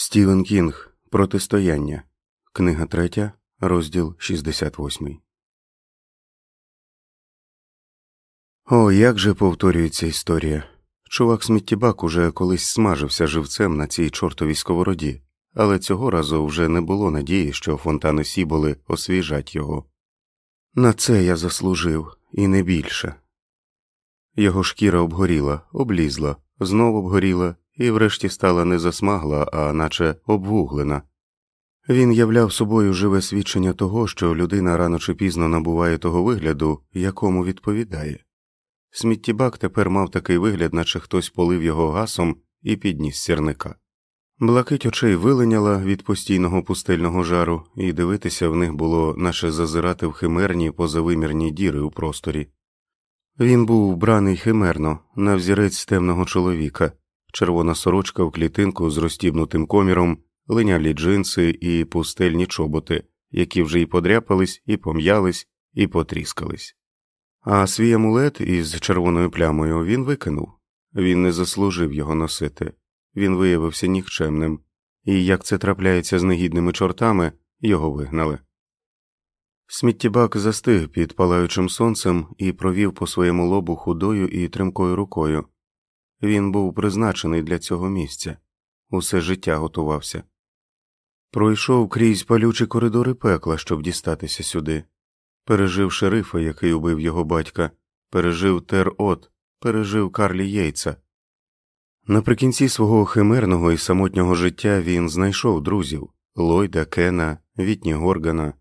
Стівен Кінг Протистояння. Книга 3, розділ 68. О, як же повторюється історія. Чувак сміттєбак уже колись смажився живцем на цій чортовій сковороді, але цього разу вже не було надії, що фонтани Сіболи освіжать його. На це я заслужив, і не більше. Його шкіра обгоріла, облізла, знов обгоріла і врешті стала не засмагла, а наче обвуглена. Він являв собою живе свідчення того, що людина рано чи пізно набуває того вигляду, якому відповідає. Сміттєбак тепер мав такий вигляд, наче хтось полив його гасом і підніс сірника. Блакить очей вилиняла від постійного пустельного жару, і дивитися в них було, наче зазирати в химерні позавимірні діри у просторі. Він був вбраний химерно, на взірець темного чоловіка, червона сорочка в клітинку з розтібнутим коміром, линялі джинси і пустельні чоботи, які вже й подряпались, і пом'ялись, і потріскались. А свій амулет із червоною плямою він викинув він не заслужив його носити, він виявився нікчемним, і як це трапляється з негідними чортами, його вигнали. Сміттєбак застиг під палаючим сонцем і провів по своєму лобу худою і тремкою рукою. Він був призначений для цього місця, усе життя готувався. Пройшов крізь палючі коридори пекла, щоб дістатися сюди, пережив шерифа, який убив його батька, пережив Тер От, пережив Карлі Єйца. Наприкінці свого химерного і самотнього життя він знайшов друзів Ллойда, Кена, Вітні Горгана.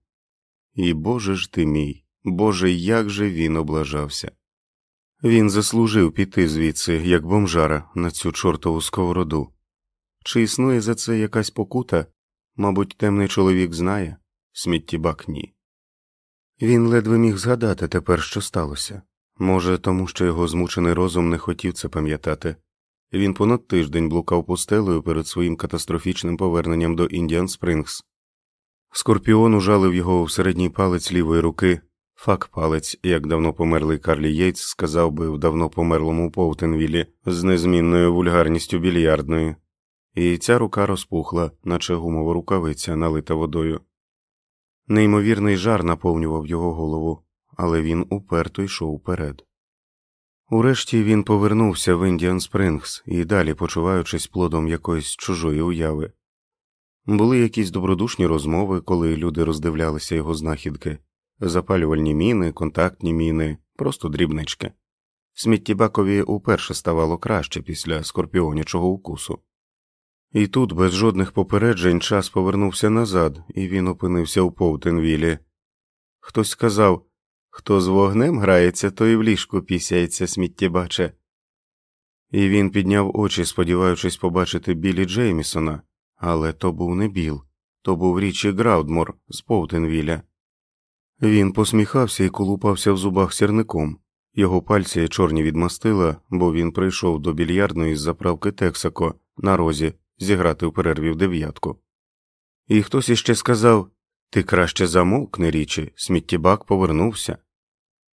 І Боже ж ти мій, Боже, як же він облажався. Він заслужив піти звідси, як бомжара, на цю чортову сковороду. Чи існує за це якась покута? Мабуть, темний чоловік знає, сміттєбак ні. Він ледве міг згадати тепер, що сталося може, тому що його змучений розум не хотів це пам'ятати. Він понад тиждень блукав пустелею перед своїм катастрофічним поверненням до Індіан Спрингс. Скорпіон ужалив його в середній палець лівої руки, Фак палець, як давно померлий Карлі Єйтс, сказав би в давно померлому Поутенвілі з незмінною вульгарністю більярдної, і ця рука розпухла, наче гумова рукавиця, налита водою. Неймовірний жар наповнював його голову, але він уперто йшов уперед. Урешті він повернувся в Індіан Спрингс і далі, почуваючись плодом якоїсь чужої уяви. Були якісь добродушні розмови, коли люди роздивлялися його знахідки запалювальні міни, контактні міни, просто дрібнички. Сміттєбакові уперше ставало краще після скорпіонячого укусу. І тут, без жодних попереджень, час повернувся назад, і він опинився у Повтенвілі. Хтось сказав хто з вогнем грається, той в ліжку пісяється, сміттєбаче. І він підняв очі, сподіваючись побачити білі Джеймісона, але то був не Біл, то був Річі Граудмор з Повтенвіля. Він посміхався і колупався в зубах сірником. Його пальці чорні від мастила, бо він прийшов до більярдної з заправки Тексако на розі зіграти в перерві в дев'ятку. І хтось іще сказав Ти краще замовкни Річі, сміттєбак повернувся.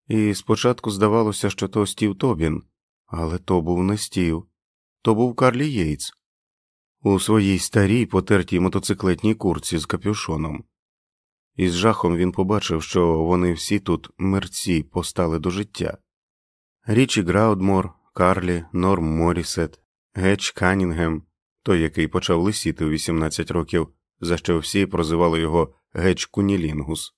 І спочатку здавалося, що то Стів Тобін, але то був не Стів, то був Карлі Єйтс у своїй старій потертій мотоциклетній курці з капюшоном. І з жахом він побачив, що вони всі тут мерці постали до життя Річі Граудмор, Карлі, Норм Морісет, Гетч Канінгем, той, який почав лисіти у 18 років, за що всі прозивали його Гетч Кунілінгус.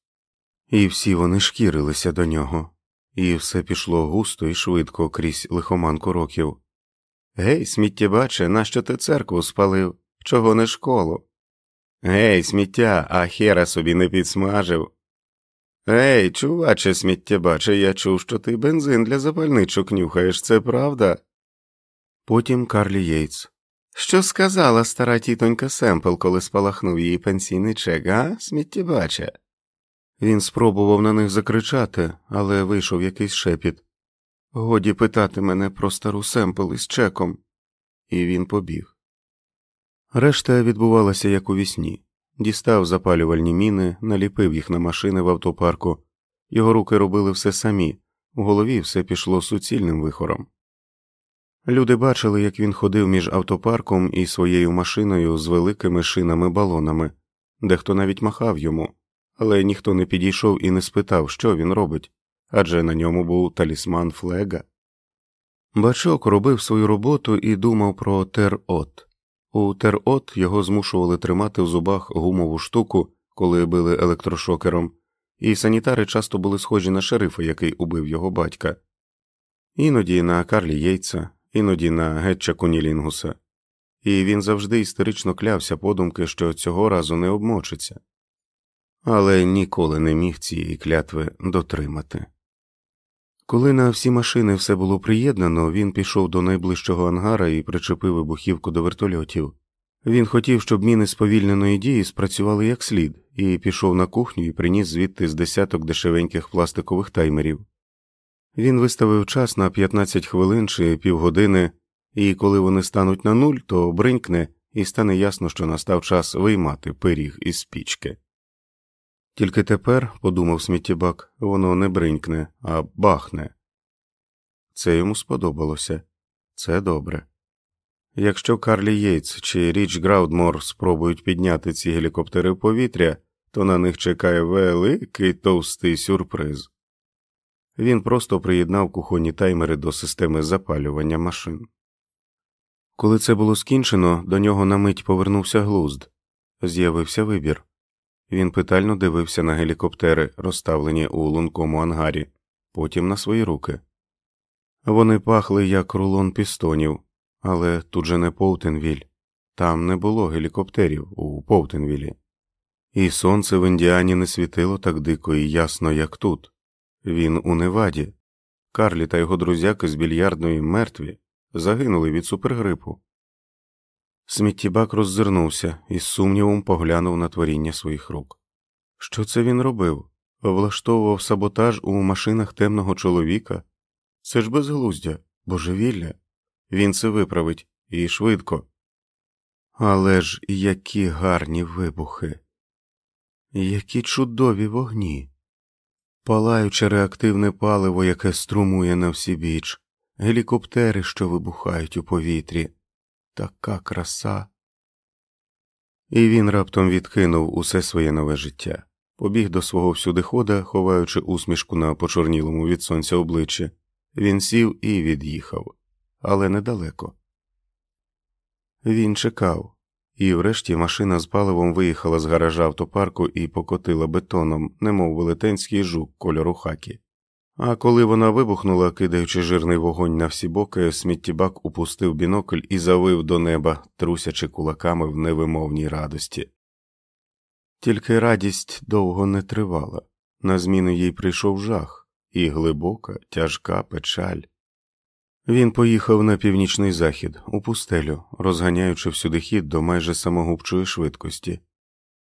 І всі вони шкірилися до нього, і все пішло густо і швидко крізь лихоманку років. Гей, сміттєбаче, нащо ти церкву спалив? Чого не школу? Гей, сміття, а хера собі не підсмажив. Гей, чуваче, сміттєбаче, я чув, що ти бензин для запальничок нюхаєш, це правда? Потім Карлі Єйтс. Що сказала стара тітонька Семпл, коли спалахнув її пенсійний чек, а, сміттєбаче? Він спробував на них закричати, але вийшов якийсь шепіт. Годі питати мене про стару Семпл із чеком, і він побіг. Решта відбувалася як у вісні. дістав запалювальні міни, наліпив їх на машини в автопарку, його руки робили все самі, у голові все пішло суцільним вихором. Люди бачили, як він ходив між автопарком і своєю машиною з великими шинами балонами, дехто навіть махав йому, але ніхто не підійшов і не спитав, що він робить адже на ньому був талісман флега. Бачок робив свою роботу і думав про тер-от. У тер-от його змушували тримати в зубах гумову штуку, коли били електрошокером, і санітари часто були схожі на шерифа, який убив його батька, іноді на Карлі Єйца, іноді на Гетча Кунілінгуса, і він завжди істерично клявся подумки, що цього разу не обмочиться, але ніколи не міг цієї клятви дотримати. Коли на всі машини все було приєднано, він пішов до найближчого ангара і причепив вибухівку до вертольотів. Він хотів, щоб міни сповільненої дії спрацювали як слід, і пішов на кухню і приніс звідти з десяток дешевеньких пластикових таймерів. Він виставив час на 15 хвилин чи півгодини, і коли вони стануть на нуль, то бринькне і стане ясно, що настав час виймати пиріг із пічки. Тільки тепер, подумав сміттєбак, воно не бринькне, а бахне. Це йому сподобалося це добре. Якщо Карлі Єйтс чи Річ Граудмор спробують підняти ці гелікоптери в повітря, то на них чекає великий товстий сюрприз. Він просто приєднав кухонні таймери до системи запалювання машин. Коли це було скінчено, до нього на мить повернувся глузд, з'явився вибір. Він питально дивився на гелікоптери, розставлені у лункому ангарі, потім на свої руки. Вони пахли як рулон пістонів, але тут же не Поутенвіль, там не було гелікоптерів у Поутенвілі, і сонце в індіані не світило так дико і ясно, як тут. Він у Неваді. Карлі та його друзяки з більярдної мертві загинули від супергрипу. Сміттєбак роззирнувся і з сумнівом поглянув на творіння своїх рук. Що це він робив? Влаштовував саботаж у машинах темного чоловіка? Це ж безглуздя, божевілля. Він це виправить і швидко. Але ж які гарні вибухи, які чудові вогні, палаюче реактивне паливо, яке струмує на всі біч, гелікоптери, що вибухають у повітрі така краса. І він раптом відкинув усе своє нове життя, побіг до свого всюдихода, ховаючи усмішку на почорнілому від сонця обличчі. Він сів і від'їхав, але недалеко. Він чекав, і врешті машина з паливом виїхала з гаража автопарку і покотила бетоном, немов велетенський жук кольору хакі. А коли вона вибухнула, кидаючи жирний вогонь на всі боки, сміттєбак упустив бінокль і завив до неба, трусячи кулаками в невимовній радості. Тільки радість довго не тривала, на зміну їй прийшов жах, і глибока, тяжка печаль. Він поїхав на північний захід, у пустелю, розганяючи всюди хід до майже самогубчої швидкості.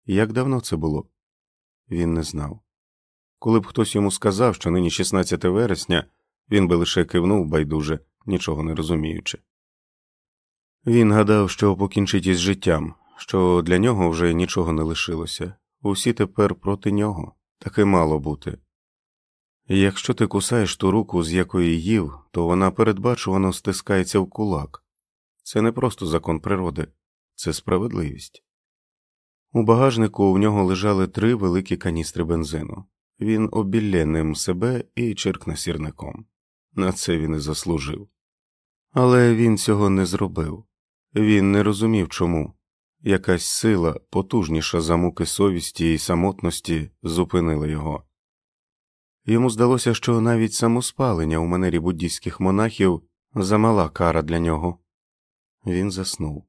Як давно це було? Він не знав. Коли б хтось йому сказав, що нині 16 вересня, він би лише кивнув байдуже, нічого не розуміючи. Він гадав, що покінчить із життям, що для нього вже нічого не лишилося, усі тепер проти нього, таке мало бути. І якщо ти кусаєш ту руку, з якої їв, то вона передбачувано стискається в кулак. Це не просто закон природи, це справедливість. У багажнику в нього лежали три великі каністри бензину. Він обілє ним себе і черкне сірником. На це він і заслужив. Але він цього не зробив. Він не розумів чому. Якась сила, потужніша за муки совісті і самотності, зупинила його. Йому здалося, що навіть самоспалення у манері буддійських монахів замала кара для нього. Він заснув.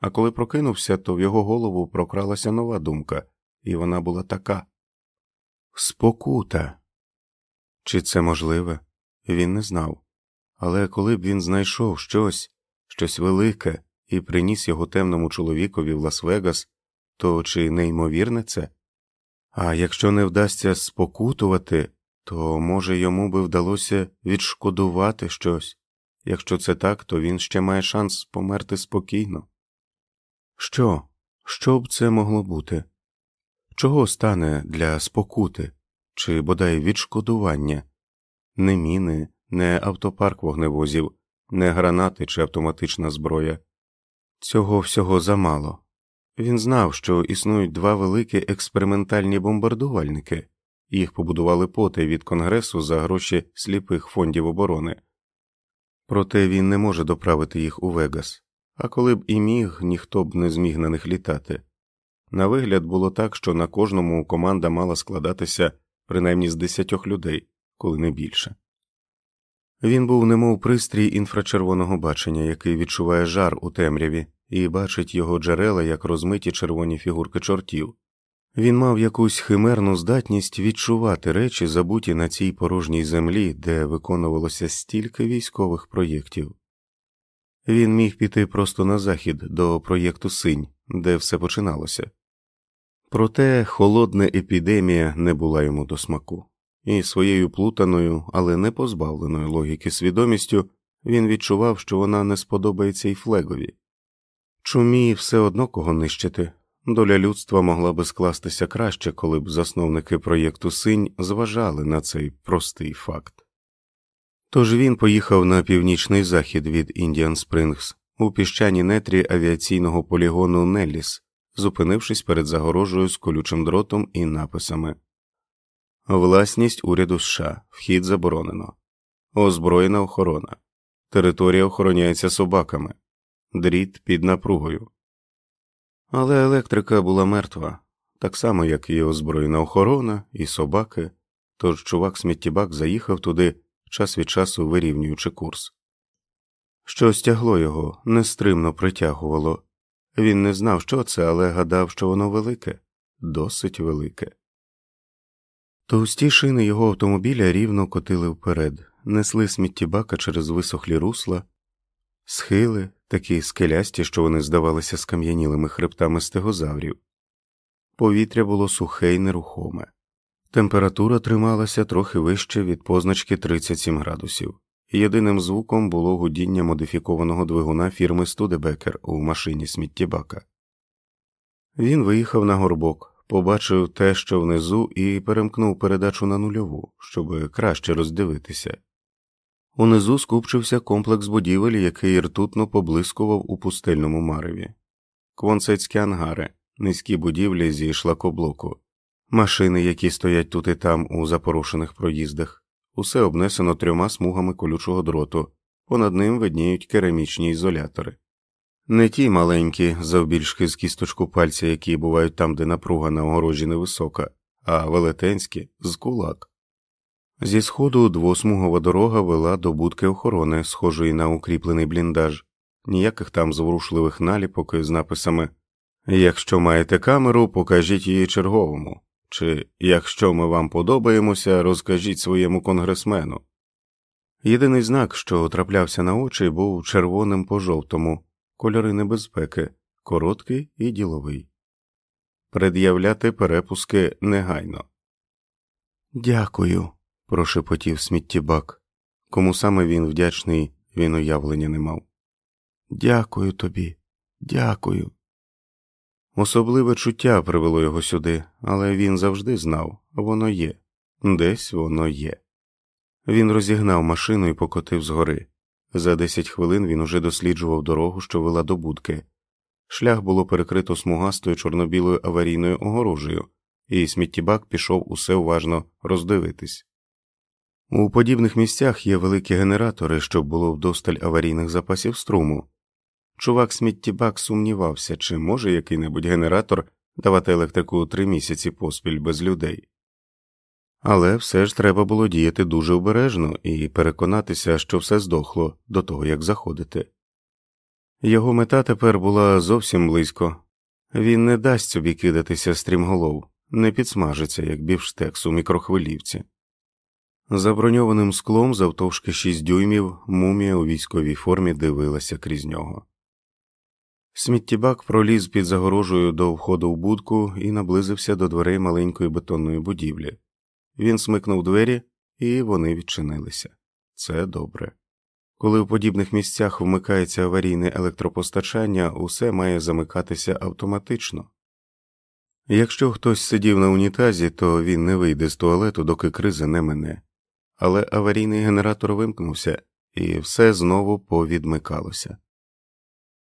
А коли прокинувся, то в його голову прокралася нова думка, і вона була така Спокута. Чи це можливе? Він не знав. Але коли б він знайшов щось, щось велике і приніс його темному чоловікові в Лас-Вегас, то чи неймовірне це? А якщо не вдасться спокутувати, то, може, йому би вдалося відшкодувати щось. Якщо це так, то він ще має шанс померти спокійно. Що? Що б це могло бути? Чого стане для спокути чи бодай відшкодування? Не міни, не автопарк вогневозів, не гранати чи автоматична зброя. Цього всього замало. Він знав, що існують два великі експериментальні бомбардувальники, їх побудували поти від Конгресу за гроші сліпих фондів оборони, проте він не може доправити їх у Вегас, а коли б і міг, ніхто б не зміг на них літати. На вигляд було так, що на кожному команда мала складатися принаймні з десятьох людей, коли не більше. Він був немов пристрій інфрачервоного бачення, який відчуває жар у темряві, і бачить його джерела як розмиті червоні фігурки чортів. Він мав якусь химерну здатність відчувати речі, забуті на цій порожній землі, де виконувалося стільки військових проєктів. Він міг піти просто на захід до проєкту Синь, де все починалося. Проте холодна епідемія не була йому до смаку, і своєю плутаною, але не позбавленою логіки свідомістю він відчував, що вона не сподобається і флегові. Чумі все одно кого нищити. Доля людства могла би скластися краще, коли б засновники проєкту Синь зважали на цей простий факт. Тож він поїхав на північний захід від Індіан Спрингс у піщані нетрі авіаційного полігону Нелліс, зупинившись перед загорожею з колючим дротом і написами. Власність уряду США, вхід заборонено, озброєна охорона, територія охороняється собаками, дріт під напругою. Але електрика була мертва, так само, як і озброєна охорона, і собаки, тож чувак сміттєбак заїхав туди, час від часу вирівнюючи курс. Щось тягло його, нестримно притягувало. Він не знав, що це, але гадав, що воно велике, досить велике. Товсті шини його автомобіля рівно котили вперед, несли сміттєбака через висохлі русла, схили, такі скелясті, що вони здавалися скам'янілими хребтами стегозаврів. Повітря було сухе й нерухоме, температура трималася трохи вище від позначки 37 градусів. Єдиним звуком було гудіння модифікованого двигуна фірми Студебекер у машині сміттєбака. Він виїхав на горбок, побачив те, що внизу, і перемкнув передачу на нульову, щоб краще роздивитися. Унизу скупчився комплекс будівель, який ртутно поблискував у пустельному мареві, квонцецькі ангари, низькі будівлі зі шлакоблоку, машини, які стоять тут і там у запорошених проїздах, усе обнесено трьома смугами колючого дроту, понад ним видніють керамічні ізолятори. Не ті маленькі, завбільшки з кісточку пальця, які бувають там, де напруга на огорожі невисока, а велетенські з кулак. Зі сходу двосмугова дорога вела до будки охорони, схожої на укріплений бліндаж, ніяких там зворушливих наліпок з написами Якщо маєте камеру, покажіть її черговому, чи якщо ми вам подобаємося, розкажіть своєму конгресмену. Єдиний знак, що траплявся на очі, був червоним по жовтому, кольори небезпеки, короткий і діловий. Пред'являти перепуски негайно. Дякую прошепотів сміттєбак. Кому саме він вдячний, він уявлення не мав. Дякую тобі, дякую. Особливе чуття привело його сюди, але він завжди знав воно є, десь воно є. Він розігнав машину і покотив згори. За десять хвилин він уже досліджував дорогу, що вела до будки. Шлях було перекрито смугастою чорно-білою аварійною огорожею, і сміттєбак пішов усе уважно роздивитись. У подібних місцях є великі генератори, щоб було вдосталь аварійних запасів струму. Чувак сміттєбак сумнівався, чи може який небудь генератор давати електрику три місяці поспіль без людей. Але все ж треба було діяти дуже обережно і переконатися, що все здохло до того, як заходити. Його мета тепер була зовсім близько він не дасть собі кидатися стрімголов, не підсмажиться, як бівштекс у мікрохвилівці. За броньованим склом завтовшки шість дюймів мумія у військовій формі дивилася крізь нього. Сміттєбак проліз під загорожею до входу в будку і наблизився до дверей маленької бетонної будівлі. Він смикнув двері, і вони відчинилися. Це добре. Коли в подібних місцях вмикається аварійне електропостачання, усе має замикатися автоматично. Якщо хтось сидів на унітазі, то він не вийде з туалету, доки криза не мине але аварійний генератор вимкнувся, і все знову повідмикалося.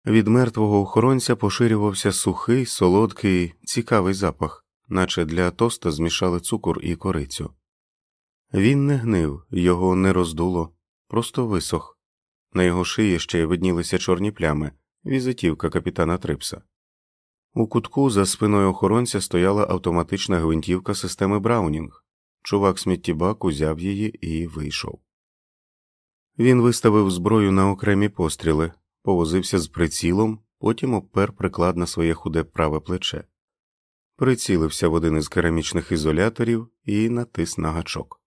Від мертвого охоронця поширювався сухий, солодкий, цікавий запах, наче для тоста змішали цукор і корицю. Він не гнив, його не роздуло, просто висох. На його шиї ще виднілися чорні плями, візитівка капітана Трипса. У кутку за спиною охоронця стояла автоматична гвинтівка системи Браунінг. Чувак сміттєбак узяв її і вийшов. Він виставив зброю на окремі постріли, повозився з прицілом, потім обпер приклад на своє худе праве плече, прицілився в один із керамічних ізоляторів і натис на гачок.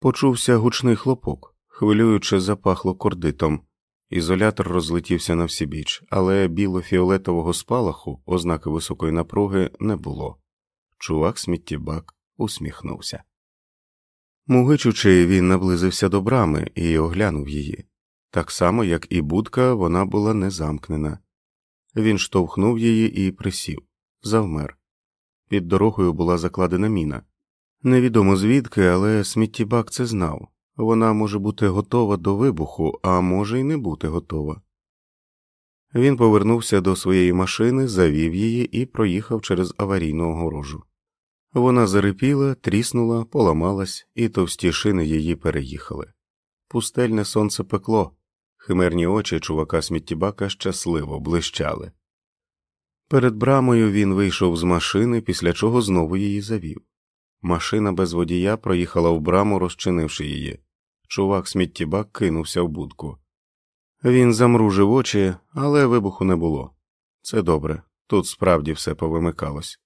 Почувся гучний хлопок, хвилююче запахло кордитом. Ізолятор розлетівся на всібіч, але біло-фіолетового спалаху, ознаки високої напруги, не було. Чувак сміттєбак усміхнувся. Мугичучи, він наблизився до брами і оглянув її. Так само, як і будка, вона була не замкнена. Він штовхнув її і присів, завмер. Під дорогою була закладена міна. Невідомо звідки, але сміттєбак це знав вона може бути готова до вибуху, а може й не бути готова. Він повернувся до своєї машини, завів її і проїхав через аварійну огорожу. Вона зарипіла, тріснула, поламалась, і товсті шини її переїхали. Пустельне сонце пекло, химерні очі чувака сміттєбака щасливо блищали. Перед брамою він вийшов з машини, після чого знову її завів. Машина без водія проїхала в браму, розчинивши її. Чувак сміттєбак кинувся в будку. Він замружив очі, але вибуху не було. Це добре, тут справді все повимикалось.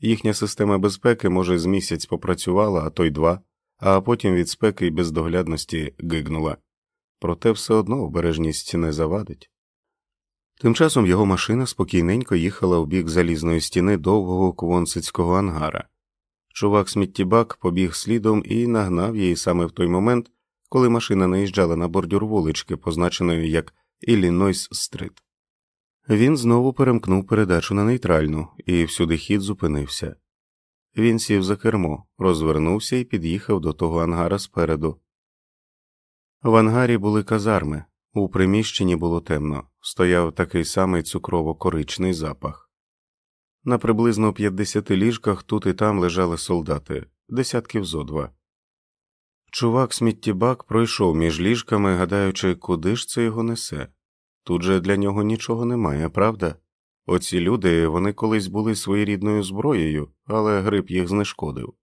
Їхня система безпеки, може, з місяць попрацювала, а то й два, а потім від спеки й бездоглядності гигнула. Проте все одно обережність не завадить. Тим часом його машина спокійненько їхала в бік залізної стіни довгого квонсицького ангара. Чувак сміттєбак побіг слідом і нагнав її саме в той момент, коли машина наїжджала на бордюр вулички, позначеної як Іллінойс Стрит. Він знову перемкнув передачу на нейтральну, і всюди хід зупинився. Він сів за кермо, розвернувся і під'їхав до того ангара спереду. В ангарі були казарми, у приміщенні було темно, стояв такий самий цукрово коричний запах. На приблизно 50 ліжках тут і там лежали солдати, десятків зо два. Чувак сміттєбак пройшов між ліжками, гадаючи, куди ж це його несе. Тут же для нього нічого немає, правда? Оці люди вони колись були своєрідною зброєю, але гриб їх знешкодив.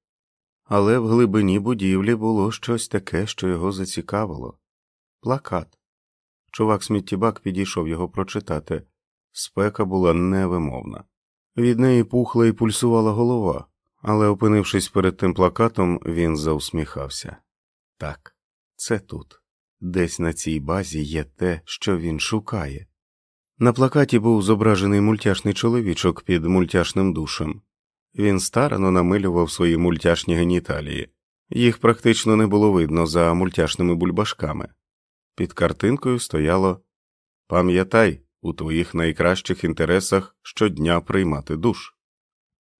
Але в глибині будівлі було щось таке, що його зацікавило плакат. Чувак сміттєбак підійшов його прочитати. Спека була невимовна. Від неї пухла і пульсувала голова, але, опинившись перед тим плакатом, він заусміхався. Так, це тут. Десь на цій базі є те, що він шукає. На плакаті був зображений мультяшний чоловічок під мультяшним душем. Він старано намилював свої мультяшні геніталії, їх практично не було видно за мультяшними бульбашками. Під картинкою стояло Пам'ятай, у твоїх найкращих інтересах щодня приймати душ.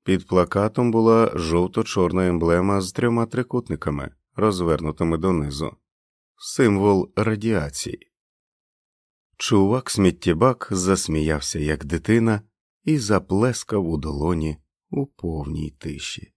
Під плакатом була жовто чорна емблема з трьома трикутниками, розвернутими донизу символ радіації. Чувак сміттєбак засміявся, як дитина, і заплескав у долоні у повній тиші.